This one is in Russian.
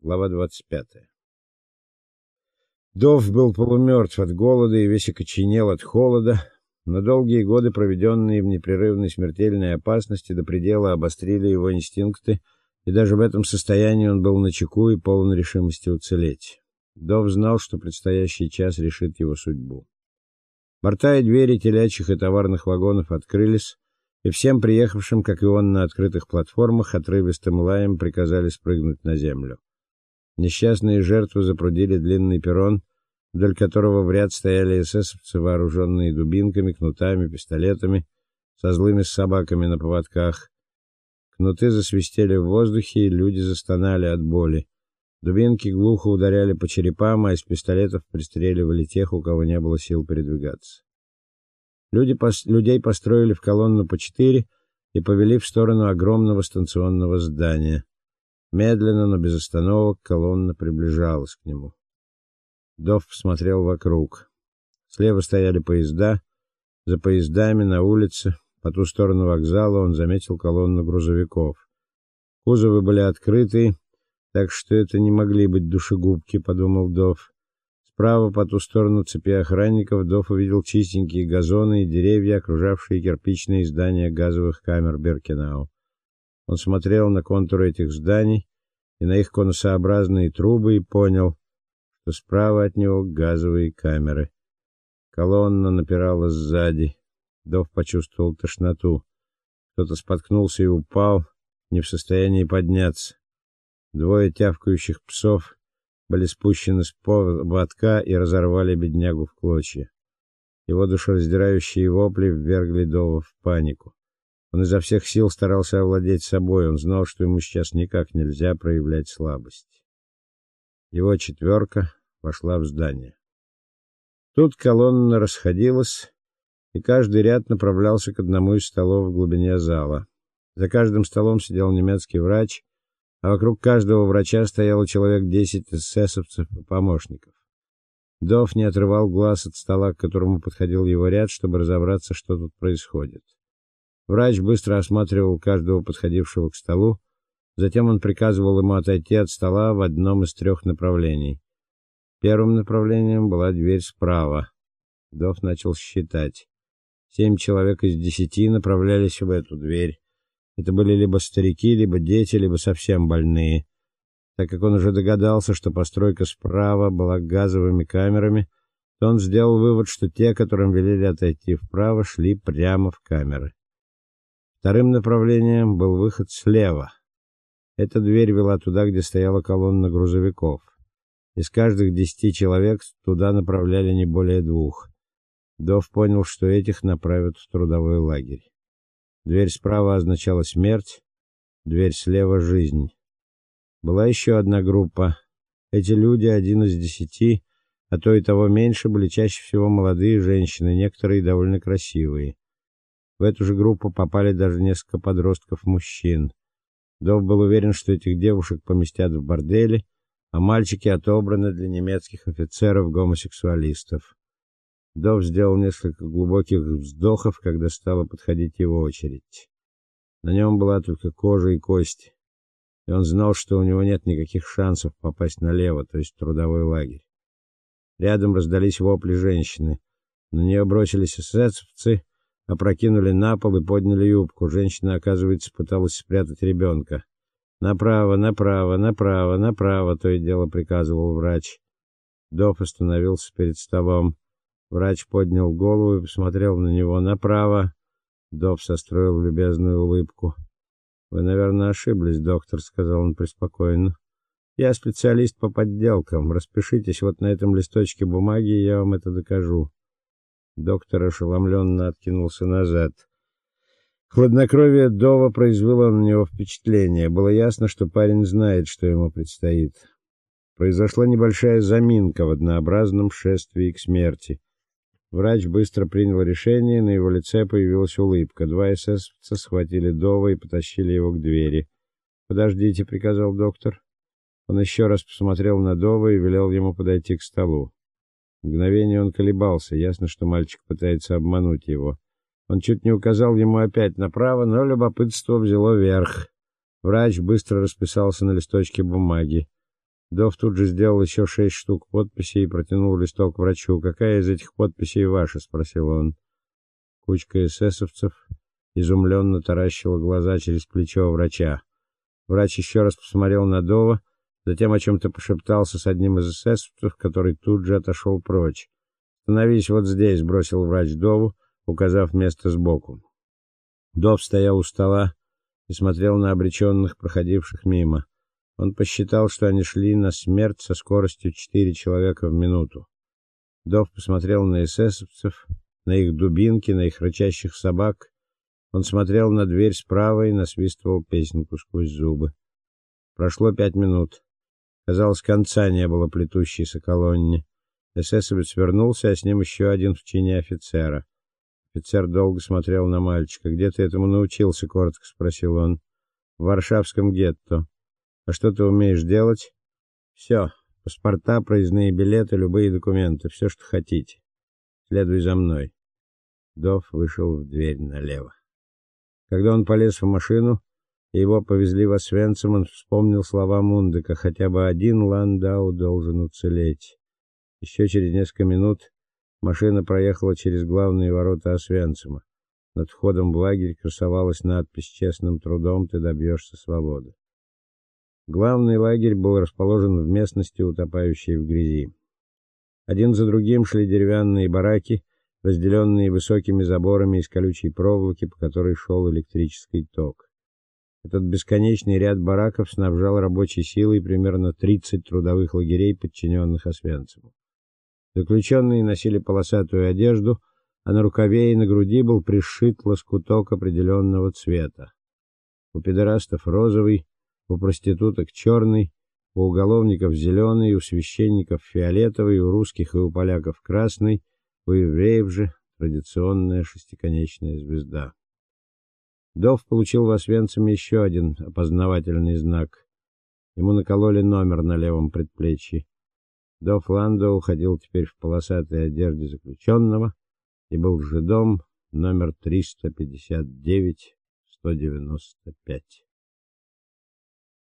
Глава 25. Дов был полумертв от голода и весь окоченел от холода, но долгие годы, проведенные в непрерывной смертельной опасности, до предела обострили его инстинкты, и даже в этом состоянии он был начеку и полон решимости уцелеть. Дов знал, что предстоящий час решит его судьбу. Борта и двери телячьих и товарных вагонов открылись, и всем приехавшим, как и он, на открытых платформах отрывистым лаем приказали спрыгнуть на землю. Несчастные жертвы запрудили длинный перрон, вдоль которого в ряд стояли эсэсовцы, вооруженные дубинками, кнутами, пистолетами, со злыми собаками на поводках. Кнуты засвистели в воздухе, и люди застонали от боли. Дубинки глухо ударяли по черепам, а из пистолетов пристреливали тех, у кого не было сил передвигаться. Люди пос... людей построили в колонну по четыре и повели в сторону огромного станционного здания. Медленно, но без остановок колонна приближалась к нему. Дов посмотрел вокруг. Слева стояли поезда, за поездами на улице, по ту сторону вокзала он заметил колонну грузовиков. Кузовы были открыты, так что это не могли быть душегубки, подумал Дов. Справа по ту сторону цепи охранников Дов увидел чистенькие газоны и деревья, окружавшие кирпичные здания газовых камер Беркинау. Он смотрел на контуры этих зданий и на их конусообразные трубы и понял, что справа от него газовые камеры. Колонна напирала сзади. Дов почувствовал тошноту. Кто-то споткнулся и упал, не в состоянии подняться. Двое тявкающих псов были спущены с поводка и разорвали беднягу в клочья. Его душераздирающие вопли ввергли Дова в панику. Он изо всех сил старался овладеть собой, он знал, что ему сейчас никак нельзя проявлять слабость. Его четверка вошла в здание. Тут колонна расходилась, и каждый ряд направлялся к одному из столов в глубине зала. За каждым столом сидел немецкий врач, а вокруг каждого врача стояло человек десять эсэсовцев и помощников. Дов не отрывал глаз от стола, к которому подходил его ряд, чтобы разобраться, что тут происходит. Врач быстро осматривал каждого подходившего к столу, затем он приказывал ему отойти от стола в одном из трех направлений. Первым направлением была дверь справа. Дов начал считать. Семь человек из десяти направлялись в эту дверь. Это были либо старики, либо дети, либо совсем больные. Так как он уже догадался, что постройка справа была газовыми камерами, то он сделал вывод, что те, которым велели отойти вправо, шли прямо в камеры. Вторым направлением был выход слева. Эта дверь вела туда, где стояла колонна грузовиков. Из каждых десяти человек туда направляли не более двух. Дов понял, что этих направят в трудовой лагерь. Дверь справа означала смерть, дверь слева жизнь. Была еще одна группа. Эти люди, один из десяти, а то и того меньше, были чаще всего молодые женщины, некоторые довольно красивые. В эту же группу попали даже несколько подростков-мужчин. Дов был уверен, что этих девушек поместят в борделе, а мальчики отобраны для немецких офицеров-гомосексуалистов. Дов сделал несколько глубоких вздохов, когда стала подходить его очередь. На нем была только кожа и кости, и он знал, что у него нет никаких шансов попасть налево, то есть в трудовой лагерь. Рядом раздались вопли женщины. На нее бросились эсэсовцы, опрокинули на пол и подняли юбку. Женщина, оказывается, пыталась спрятать ребенка. Направо, направо, направо, направо, то и дело приказывал врач. Доф остановился перед столом. Врач поднял голову и посмотрел на него направо. Доф состроил любезную улыбку. Вы, наверное, ошиблись, доктор, сказал он преспокойно. Я специалист по подделкам. Распишитесь вот на этом листочке бумаги, я вам это докажу. Доктор ошеломленно откинулся назад. Хладнокровие Дова произвело на него впечатление. Было ясно, что парень знает, что ему предстоит. Произошла небольшая заминка в однообразном шествии к смерти. Врач быстро принял решение, на его лице появилась улыбка. Два эсэсовца схватили Дова и потащили его к двери. "Подождите", приказал доктор. Он еще раз посмотрел на Дова и велел ему подойти к столу. Мгновение он колебался, ясно, что мальчик пытается обмануть его. Он чуть не указал ему опять направо, но любопытство взяло верх. Врач быстро расписался на листочке бумаги. Дов тут же сделал еще шесть штук подписей и протянул листок врачу. "Какая из этих подписей ваша?" спросил он. Кучка эсэсовцев изумленно таращила глаза через плечо врача. Врач еще раз посмотрел на Дова, затем о чем то пошептался с одним из эсэсовцев, который тут же отошел прочь. "Становись вот здесь", бросил врач Дову, указав место сбоку. Дов стоял у стола и смотрел на обреченных, проходивших мимо. Он посчитал, что они шли на смерть со скоростью четыре человека в минуту. Дов посмотрел на эсэсовцев, на их дубинки, на их рычащих собак. Он смотрел на дверь справа и насвистывал песенку сквозь зубы. Прошло пять минут. Казалось, конца не было плетущейся колонне. Эсэсовец вернулся, а с ним еще один в чине офицера. Офицер долго смотрел на мальчика. "Где ты этому научился?" коротко спросил он. "В Варшавском гетто". А что ты умеешь делать? Все. Паспорта, проездные билеты, любые документы, все, что хотите. Следуй за мной. Дов вышел в дверь налево. Когда он полез в машину, его повезли в Освенцим, он вспомнил слова Мундека: хотя бы один Ландау должен уцелеть. Еще через несколько минут машина проехала через главные ворота Освенцима. Над входом в лагерь красовалась надпись: "Честным трудом ты добьешься свободы". Главный лагерь был расположен в местности, утопающей в грязи. Один за другим шли деревянные бараки, разделенные высокими заборами из колючей проволоки, по которой шел электрический ток. Этот бесконечный ряд бараков снабжал рабочей силой примерно 30 трудовых лагерей, подчиненных Освенциму. Заключенные носили полосатую одежду, а на рукаве и на груди был пришит лоскуток определенного цвета. У педерастов розовый, у проституток черный, у уголовников зеленый, у священников фиолетовый, у русских и у поляков красный, у евреев же традиционная шестиконечная звезда. Дов получил в Освенциме еще один опознавательный знак. Ему накололи номер на левом предплечье. Дов Ландоу ходил теперь в полосатой одежде заключенного и был жидом номер 359-195.